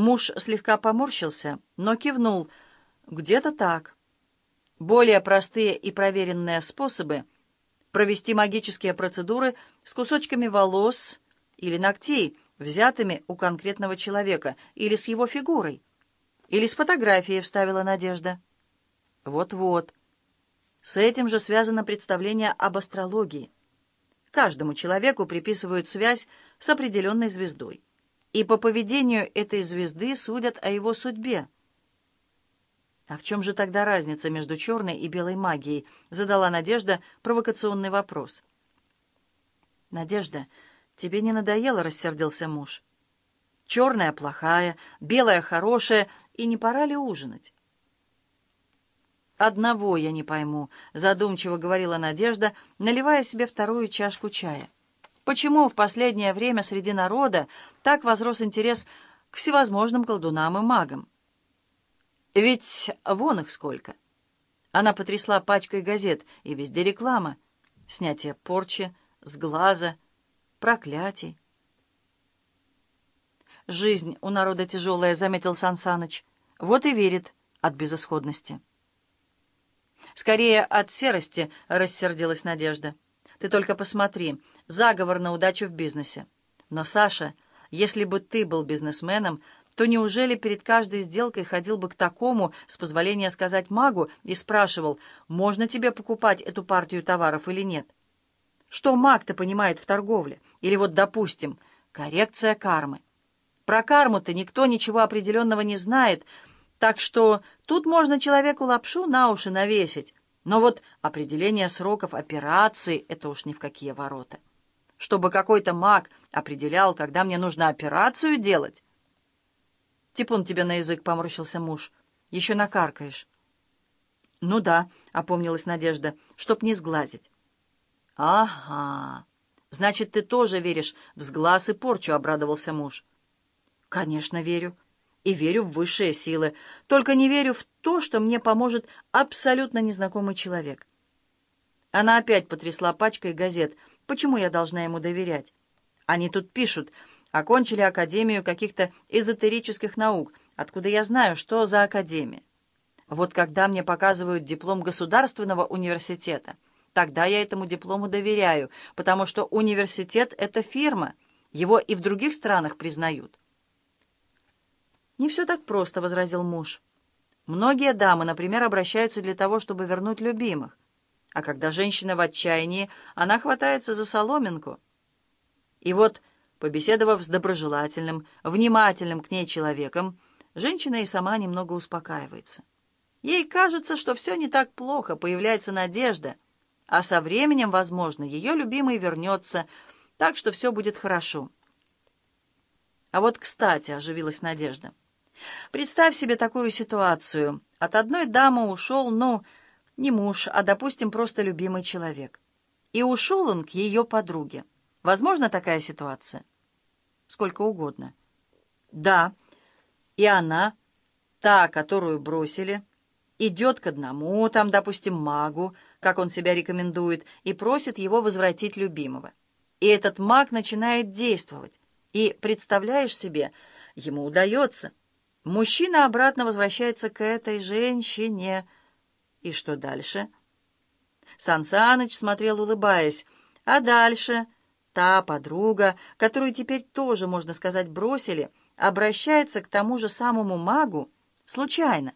Муж слегка поморщился, но кивнул. Где-то так. Более простые и проверенные способы провести магические процедуры с кусочками волос или ногтей, взятыми у конкретного человека, или с его фигурой, или с фотографией, вставила Надежда. Вот-вот. С этим же связано представление об астрологии. Каждому человеку приписывают связь с определенной звездой. И по поведению этой звезды судят о его судьбе. «А в чем же тогда разница между черной и белой магией?» — задала Надежда провокационный вопрос. «Надежда, тебе не надоело?» — рассердился муж. «Черная плохая, белая хорошая, и не пора ли ужинать?» «Одного я не пойму», — задумчиво говорила Надежда, наливая себе вторую чашку чая. «Почему в последнее время среди народа так возрос интерес к всевозможным колдунам и магам? Ведь вон их сколько!» Она потрясла пачкой газет, и везде реклама. Снятие порчи, с глаза, проклятий. «Жизнь у народа тяжелая», — заметил Сансаныч. «Вот и верит от безысходности». «Скорее от серости», — рассердилась Надежда. «Ты только посмотри, заговор на удачу в бизнесе. Но, Саша, если бы ты был бизнесменом, то неужели перед каждой сделкой ходил бы к такому, с позволения сказать магу, и спрашивал, можно тебе покупать эту партию товаров или нет? Что маг-то понимает в торговле? Или вот, допустим, коррекция кармы. Про карму-то никто ничего определенного не знает, так что тут можно человеку лапшу на уши навесить. Но вот определение сроков операции — это уж ни в какие ворота. Чтобы какой-то маг определял, когда мне нужно операцию делать. Типун тебе на язык поморщился муж. Еще накаркаешь. Ну да, опомнилась Надежда, чтоб не сглазить. Ага, значит, ты тоже веришь в сглаз и порчу, обрадовался муж. Конечно, верю и верю в высшие силы, только не верю в то, что мне поможет абсолютно незнакомый человек. Она опять потрясла пачкой газет. Почему я должна ему доверять? Они тут пишут, окончили Академию каких-то эзотерических наук. Откуда я знаю, что за Академия? Вот когда мне показывают диплом государственного университета, тогда я этому диплому доверяю, потому что университет — это фирма, его и в других странах признают. «Не все так просто», — возразил муж. «Многие дамы, например, обращаются для того, чтобы вернуть любимых. А когда женщина в отчаянии, она хватается за соломинку. И вот, побеседовав с доброжелательным, внимательным к ней человеком, женщина и сама немного успокаивается. Ей кажется, что все не так плохо, появляется надежда, а со временем, возможно, ее любимый вернется, так что все будет хорошо. А вот, кстати, оживилась Надежда. Представь себе такую ситуацию. От одной дамы ушел, ну, не муж, а, допустим, просто любимый человек. И ушел он к ее подруге. Возможно такая ситуация? Сколько угодно. Да. И она, та, которую бросили, идет к одному, там, допустим, магу, как он себя рекомендует, и просит его возвратить любимого. И этот маг начинает действовать. И, представляешь себе, ему удается. Мужчина обратно возвращается к этой женщине. И что дальше? Сан Саныч смотрел, улыбаясь. А дальше та подруга, которую теперь тоже, можно сказать, бросили, обращается к тому же самому магу случайно.